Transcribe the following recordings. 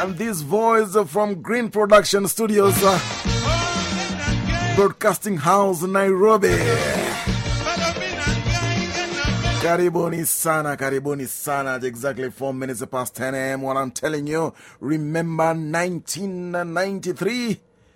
and this voice from Green Production Studios, uh, Broadcasting House, Nairobi. Karibuni sana, karibuni sana. It's exactly four minutes past 10 a.m. What I'm telling you, remember 1993?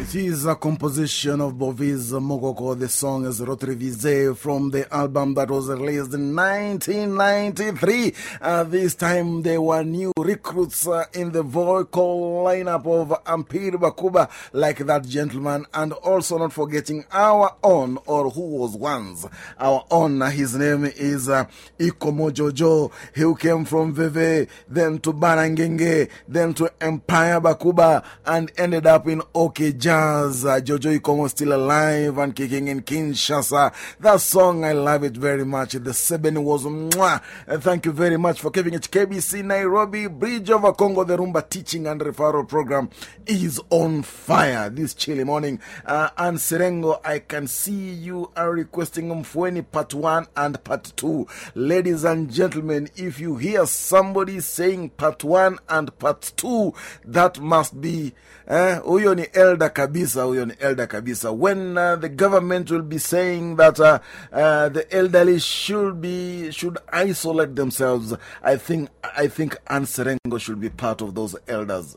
It is a composition of Bovis Mogoko. The song is Rotrevise from the album that was released in 1993. this time there were new recruits uh, in the vocal lineup of Ampir Bakuba, like that gentleman, and also not forgetting our own, or who was once our own. His name is uh, Ikomo Jojo. He came from Veve, then to Barangenge, then to Empire Bakuba, and ended up in Okja years. Uh, Jojo Ikomo still alive and kicking in Kinshasa. That song, I love it very much. The Seven was mwah. Uh, thank you very much for keeping it KBC Nairobi. Bridge over Congo, the Rumba teaching and referral program is on fire this chilly morning. Uh, and Serengo, I can see you are requesting Mfweni part one and part two. Ladies and gentlemen, if you hear somebody saying part one and part two, that must be. Eh, Uyoni Elder Kabir. kabisa huyo ni elder kabisa when uh, the government will be saying that uh, uh, the elderly should be should isolate themselves i think i think anserengo should be part of those elders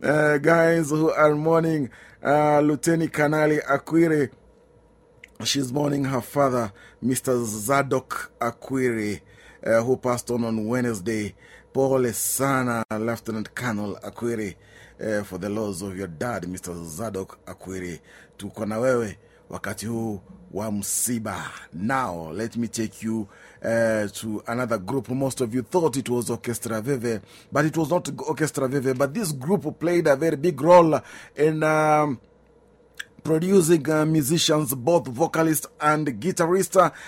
guys who are mourning. Uh, Lieutenant Kanali Aquire She's mourning her father, Mr. Zadok Akwiri, uh, who passed on on Wednesday. Paul Sana, Lieutenant Colonel Akwiri, uh, for the loss of your dad, Mr. Zadok Aquiri. To na wakatiu wamseba. Now, let me take you uh, to another group. Most of you thought it was Orchestra Veve, but it was not Orchestra Veve. But this group played a very big role in. Um, producing uh, musicians, both vocalist and guitarist. Uh,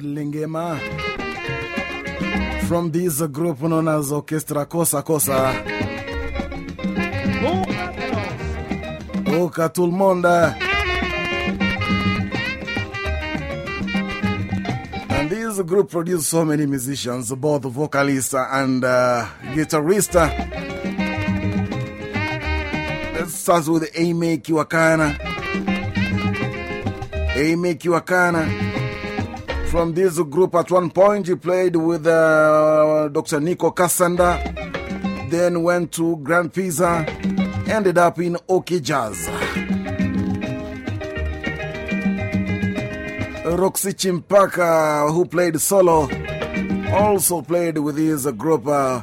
Lingema from this group known as Orchestra Cosa Cosa. oka tulmonda, And this group produced so many musicians, both vocalists and uh, guitarists. us starts with Amy Kiwakana. Amy Kiwakana from this group. At one point, he played with uh, Dr. Nico Cassandra, then went to Grand Pisa, ended up in Oki Jazz. Roxy Chimpaka, who played solo, also played with his group uh,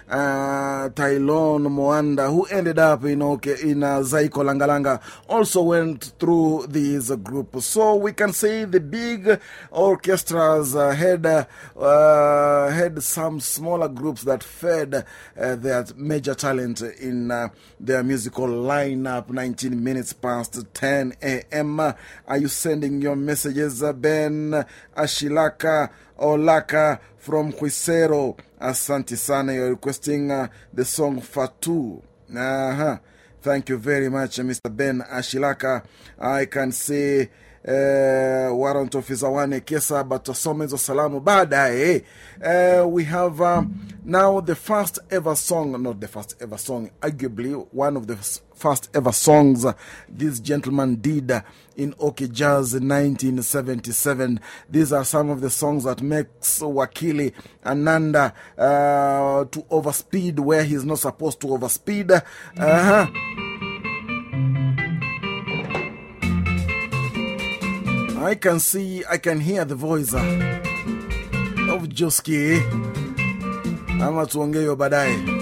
Tylon Moanda, who ended up in, okay, in uh, Zaiko Langalanga, also went through this group. So we can say the big orchestras uh, had, uh, uh, had some smaller groups that fed uh, their major talent in their musical lineup. 19 minutes past 10 a.m. Are you sending your messages, Ben? Ben Ashilaka Olaka from Huisero. Asante sana, you're requesting uh, the song Fatu. Uh -huh. Thank you very much, uh, Mr. Ben Ashilaka. I can say uh, warrant officer one. but kesa summons of salamu baadaye. Uh, we have um, now the first ever song, not the first ever song, arguably one of the first ever songs this gentleman did in OK Jazz 1977. These are some of the songs that makes Wakili and Nanda uh, to overspeed where he's not supposed to overspeed. -huh. I can see, I can hear the voice uh, of Joski. Ama tuongeyo baadaye.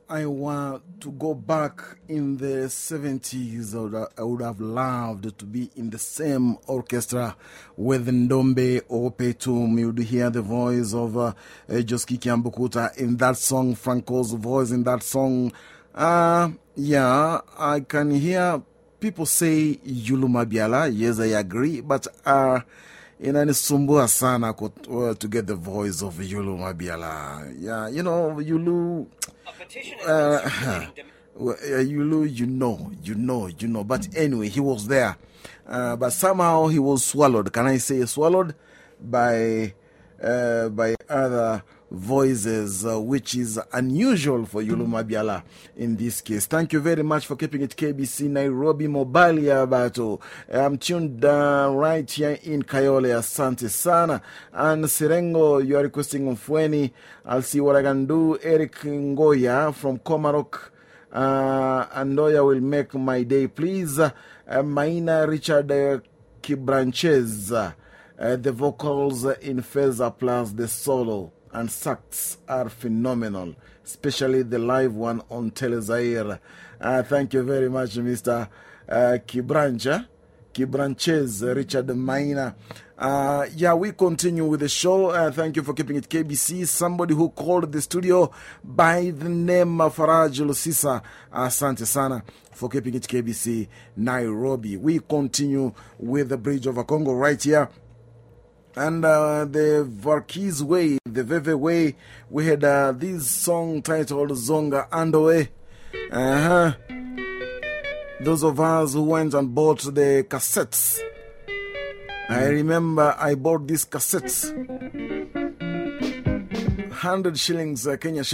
I were to go back in the 70s, I would have loved to be in the same orchestra with Ndombe or Petum. You'd hear the voice of uh, uh Joski Kiambukuta in that song, Franco's voice in that song. Uh, yeah, I can hear people say Yuluma Biala. Yes, I agree. But uh, inanisumbua sana ku, uh, to get the voice of Yulu Mabiala. Yeah, you know, Yulu. Uh, uh, uh, Yulu, you know, you know, you know. But anyway, he was there. Uh, but somehow he was swallowed. Can I say swallowed? By, uh, by other voices, uh, which is unusual for Yuluma Biala in this case. Thank you very much for keeping it KBC Nairobi mobile. I'm tuned right here in Kayole, Asante Sana. And Serengo, you are requesting Fueni. I'll see what I can do. Eric Ngoya from Komarok. Uh, Andoya will make my day, please. Uh, Maina Richard uh, Kibranches, uh, the vocals in Feza plus the solo and sacks are phenomenal, especially the live one on Telezaire. Uh, thank you very much, Mr. Kibranja, uh, Kibrancha. Kibranches, Richard Maina. Uh, yeah, we continue with the show. Uh, thank you for keeping it KBC. Somebody who called the studio by the name of Faraj Lusisa Asante for keeping it KBC Nairobi. We continue with the Bridge over Congo right here and uh, the Varkis Way, the Veve Way. We had uh, this song titled Zonga Andoe. Uh -huh. Those of us who went and bought the cassettes. I hmm. remember I bought these cassettes. 100 shillings, uh, Kenya shillings.